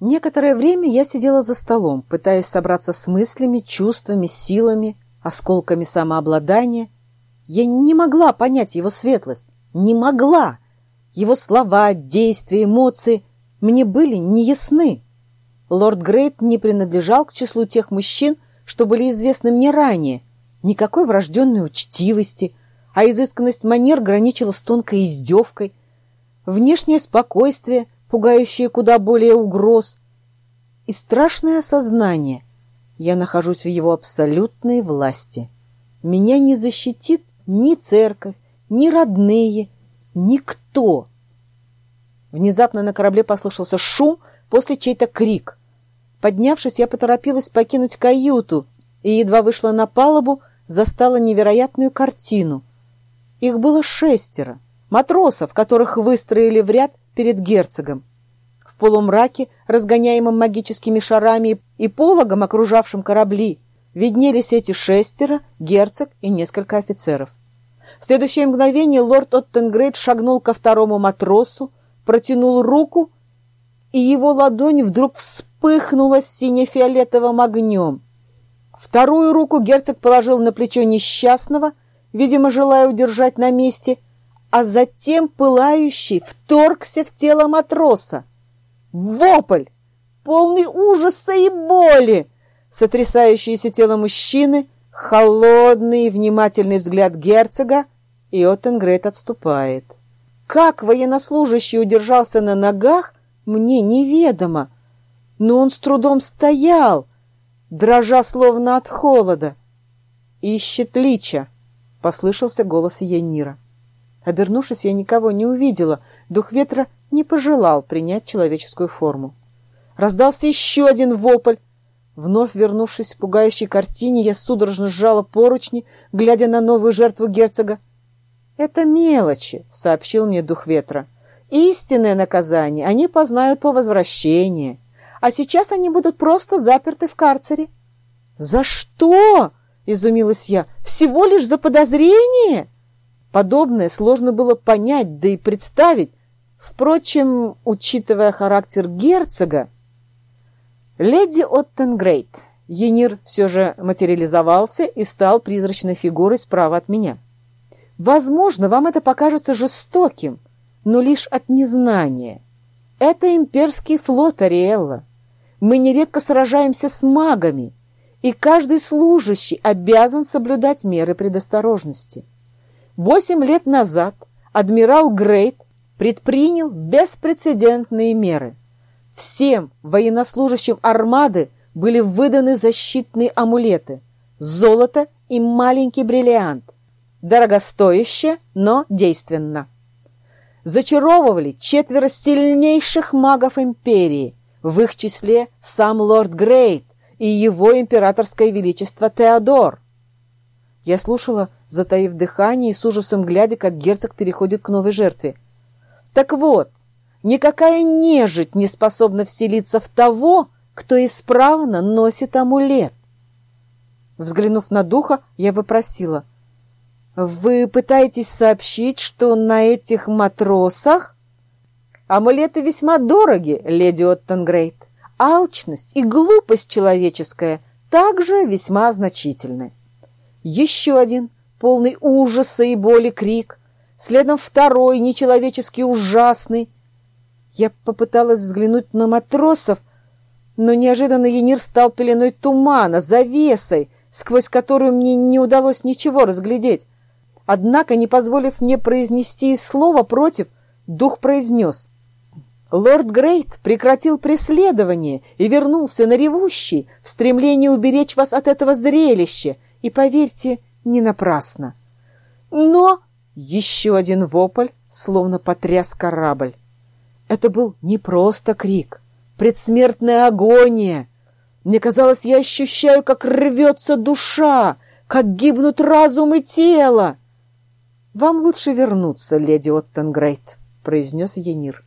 Некоторое время я сидела за столом, пытаясь собраться с мыслями, чувствами, силами, осколками самообладания. Я не могла понять его светлость. Не могла. Его слова, действия, эмоции мне были неясны. Лорд Грейт не принадлежал к числу тех мужчин, что были известны мне ранее. Никакой врожденной учтивости, а изысканность манер граничила с тонкой издевкой. Внешнее спокойствие, пугающее куда более угроз. И страшное осознание. Я нахожусь в его абсолютной власти. Меня не защитит ни церковь, ни родные, никто. Внезапно на корабле послышался шум, после чей-то крик. Поднявшись, я поторопилась покинуть каюту и едва вышла на палубу, застала невероятную картину. Их было шестеро, матросов, которых выстроили в ряд перед герцогом. В полумраке, разгоняемом магическими шарами и пологом, окружавшим корабли, виднелись эти шестеро, герцог и несколько офицеров. В следующее мгновение лорд Оттенгрейд шагнул ко второму матросу, протянул руку, и его ладонь вдруг вспыхнула сине-фиолетовым огнем. Вторую руку герцог положил на плечо несчастного, видимо, желая удержать на месте, а затем пылающий вторгся в тело матроса. Вопль! Полный ужаса и боли! Сотрясающееся тело мужчины, холодный и внимательный взгляд герцога, и Оттенгрейд отступает. Как военнослужащий удержался на ногах, мне неведомо, но он с трудом стоял, дрожа словно от холода. «Ищет лича!» — послышался голос Янира. Обернувшись, я никого не увидела. Дух ветра не пожелал принять человеческую форму. Раздался еще один вопль. Вновь вернувшись к пугающей картине, я судорожно сжала поручни, глядя на новую жертву герцога. «Это мелочи», — сообщил мне дух ветра. «Истинное наказание они познают по возвращении, а сейчас они будут просто заперты в карцере». «За что?» — изумилась я. «Всего лишь за подозрение?» Подобное сложно было понять, да и представить. Впрочем, учитывая характер герцога... Леди Оттенгрейд. Енир все же материализовался и стал призрачной фигурой справа от меня. Возможно, вам это покажется жестоким, но лишь от незнания. Это имперский флот Ариэлла. Мы нередко сражаемся с магами, и каждый служащий обязан соблюдать меры предосторожности. Восемь лет назад адмирал Грейт предпринял беспрецедентные меры. Всем военнослужащим армады были выданы защитные амулеты, золото и маленький бриллиант – Дорогостояще, но действенно. Зачаровывали четверо сильнейших магов империи, в их числе сам лорд Грейт и его императорское величество Теодор. Я слушала, затаив дыхание и с ужасом глядя, как герцог переходит к новой жертве. Так вот, никакая нежить не способна вселиться в того, кто исправно носит амулет. Взглянув на духа, я вопросила — вы пытаетесь сообщить, что на этих матросах... Амулеты весьма дороги, леди Оттенгрейд. Алчность и глупость человеческая также весьма значительны. Еще один, полный ужаса и боли крик. Следом второй, нечеловечески ужасный. Я попыталась взглянуть на матросов, но неожиданно Енир стал пеленой тумана, завесой, сквозь которую мне не удалось ничего разглядеть. Однако, не позволив мне произнести слова против, дух произнес. Лорд Грейт прекратил преследование и вернулся на ревущий в стремлении уберечь вас от этого зрелища, и, поверьте, не напрасно. Но еще один вопль, словно потряс корабль. Это был не просто крик, предсмертная агония. Мне казалось, я ощущаю, как рвется душа, как гибнут разум и тело. «Вам лучше вернуться, леди Оттенгрейд», — произнес Енир.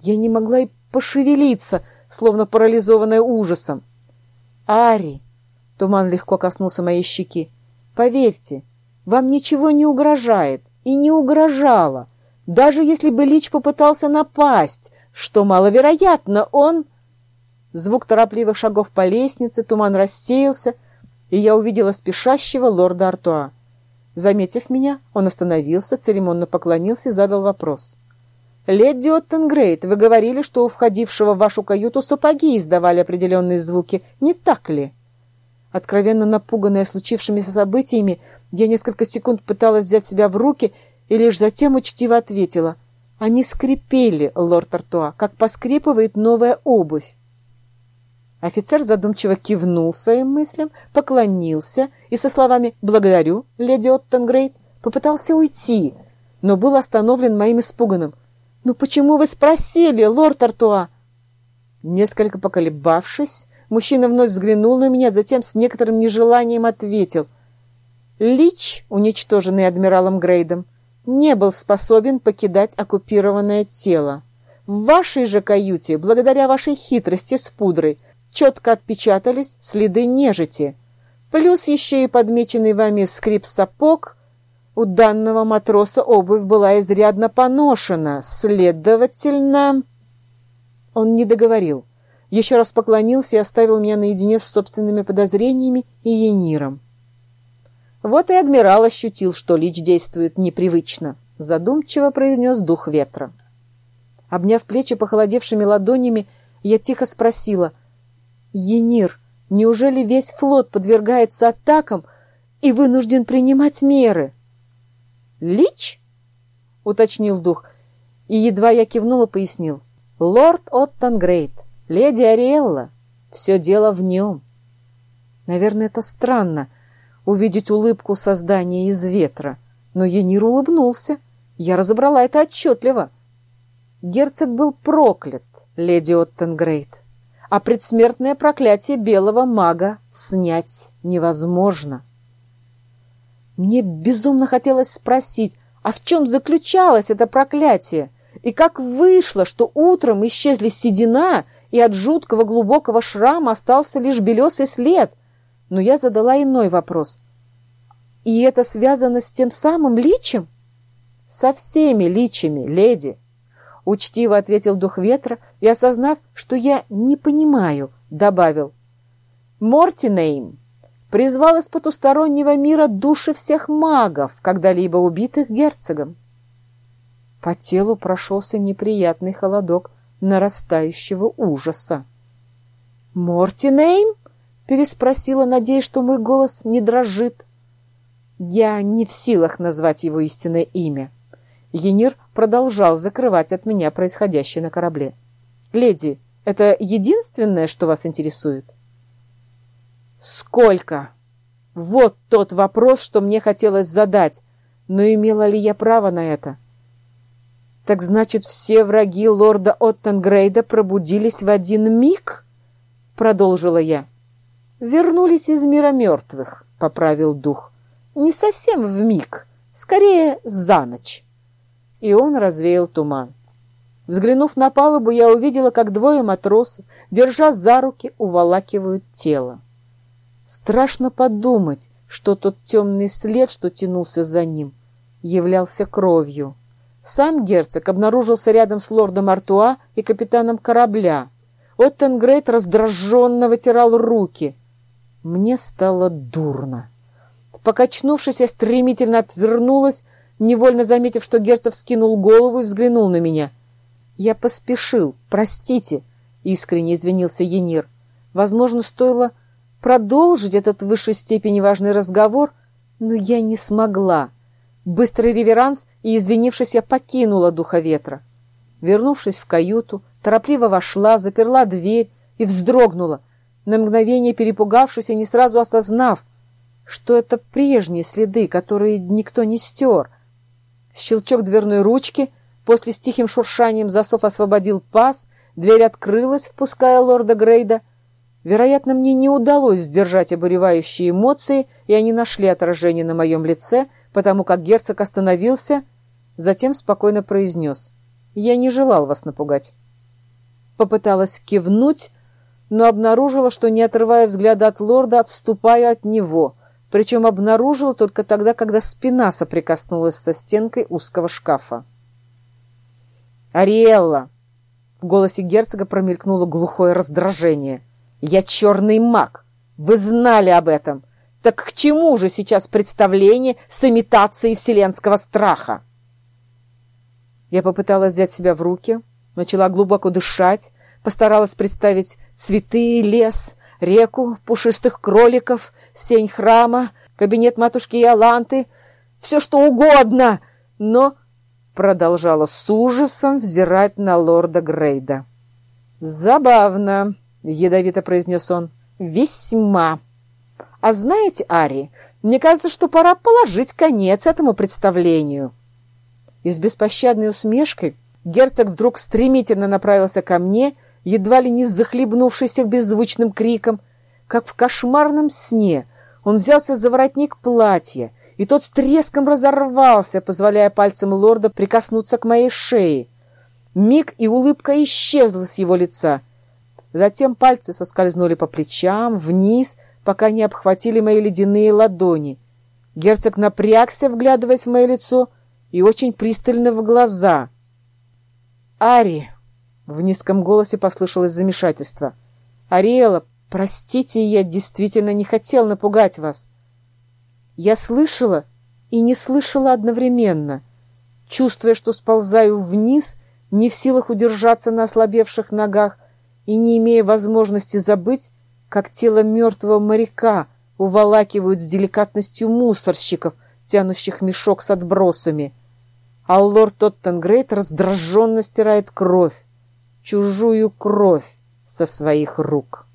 Я не могла и пошевелиться, словно парализованная ужасом. «Ари!» — туман легко коснулся моей щеки. «Поверьте, вам ничего не угрожает и не угрожало. Даже если бы Лич попытался напасть, что маловероятно, он...» Звук торопливых шагов по лестнице, туман рассеялся, и я увидела спешащего лорда Артуа. Заметив меня, он остановился, церемонно поклонился и задал вопрос. «Леди Оттенгрейд, вы говорили, что у входившего в вашу каюту сапоги издавали определенные звуки, не так ли?» Откровенно напуганная случившимися событиями, я несколько секунд пыталась взять себя в руки и лишь затем учтиво ответила. «Они скрипели, лорд Артуа, как поскрипывает новая обувь». Офицер задумчиво кивнул своим мыслям, поклонился и со словами «Благодарю, леди Оттенгрейд» попытался уйти, но был остановлен моим испуганным «Ну почему вы спросили, лорд Артуа?» Несколько поколебавшись, мужчина вновь взглянул на меня, затем с некоторым нежеланием ответил «Лич, уничтоженный адмиралом Грейдом, не был способен покидать оккупированное тело. В вашей же каюте, благодаря вашей хитрости с пудрой, четко отпечатались следы нежити. Плюс еще и подмеченный вами скрип сапог. У данного матроса обувь была изрядно поношена. Следовательно... Он не договорил. Еще раз поклонился и оставил меня наедине с собственными подозрениями и ениром. Вот и адмирал ощутил, что Лич действует непривычно. Задумчиво произнес дух ветра. Обняв плечи похолодевшими ладонями, я тихо спросила — Енир, неужели весь флот подвергается атакам и вынужден принимать меры? Лич? уточнил дух, и едва я кивнула, пояснил. Лорд Оттангрейд, леди Ариэлла, все дело в нем. Наверное, это странно, увидеть улыбку создания из ветра, но Енир улыбнулся. Я разобрала это отчетливо. Герцог был проклят, леди Оттенгрейд а предсмертное проклятие белого мага снять невозможно. Мне безумно хотелось спросить, а в чем заключалось это проклятие? И как вышло, что утром исчезли седина, и от жуткого глубокого шрама остался лишь белесый след? Но я задала иной вопрос. И это связано с тем самым личем? Со всеми личами, леди. Учтиво ответил дух ветра и, осознав, что я не понимаю, добавил. Мортинейм призвал из потустороннего мира души всех магов, когда-либо убитых герцогом. По телу прошелся неприятный холодок нарастающего ужаса. «Мортинейм?» — переспросила, надеясь, что мой голос не дрожит. Я не в силах назвать его истинное имя. Енир продолжал закрывать от меня происходящее на корабле. «Леди, это единственное, что вас интересует?» «Сколько?» Вот тот вопрос, что мне хотелось задать, но имела ли я право на это? Так значит, все враги лорда Оттенгрейда пробудились в один миг? Продолжила я. Вернулись из мира мертвых, поправил дух. Не совсем в миг, скорее за ночь и он развеял туман. Взглянув на палубу, я увидела, как двое матросов, держа за руки, уволакивают тело. Страшно подумать, что тот темный след, что тянулся за ним, являлся кровью. Сам герцог обнаружился рядом с лордом Артуа и капитаном корабля. Оттенгрейд раздраженно вытирал руки. Мне стало дурно. Покачнувшись, я стремительно отвернулась, невольно заметив, что герцог скинул голову и взглянул на меня. «Я поспешил, простите», — искренне извинился Енир. «Возможно, стоило продолжить этот в высшей степени важный разговор, но я не смогла. Быстрый реверанс, и, извинившись, я покинула духа ветра. Вернувшись в каюту, торопливо вошла, заперла дверь и вздрогнула, на мгновение перепугавшись и не сразу осознав, что это прежние следы, которые никто не стер, Щелчок дверной ручки, после с тихим шуршанием засов освободил паз, дверь открылась, впуская лорда Грейда. Вероятно, мне не удалось сдержать обуревающие эмоции, и они нашли отражение на моем лице, потому как герцог остановился, затем спокойно произнес «Я не желал вас напугать». Попыталась кивнуть, но обнаружила, что, не отрывая взгляда от лорда, отступаю от него — причем обнаружил только тогда, когда спина соприкоснулась со стенкой узкого шкафа. «Ариэлла!» В голосе герцога промелькнуло глухое раздражение. «Я черный маг! Вы знали об этом! Так к чему же сейчас представление с имитацией вселенского страха?» Я попыталась взять себя в руки, начала глубоко дышать, постаралась представить цветы, лес, реку, пушистых кроликов, сень храма, кабинет матушки Иоланты, все что угодно, но продолжала с ужасом взирать на лорда Грейда. «Забавно», — ядовито произнес он, — «весьма. А знаете, Ари, мне кажется, что пора положить конец этому представлению». И с беспощадной усмешкой герцог вдруг стремительно направился ко мне, едва ли не захлебнувшийся беззвучным криком, как в кошмарном сне. Он взялся за воротник платья, и тот с треском разорвался, позволяя пальцам лорда прикоснуться к моей шее. Миг и улыбка исчезла с его лица. Затем пальцы соскользнули по плечам, вниз, пока не обхватили мои ледяные ладони. Герцог напрягся, вглядываясь в мое лицо, и очень пристально в глаза. «Ари!» — в низком голосе послышалось замешательство. «Ариэла, простите, я действительно не хотел напугать вас». Я слышала и не слышала одновременно, чувствуя, что сползаю вниз, не в силах удержаться на ослабевших ногах и не имея возможности забыть, как тело мертвого моряка уволакивают с деликатностью мусорщиков, тянущих мешок с отбросами. А лорд Тоттенгрейт раздраженно стирает кровь, чужую кровь со своих рук.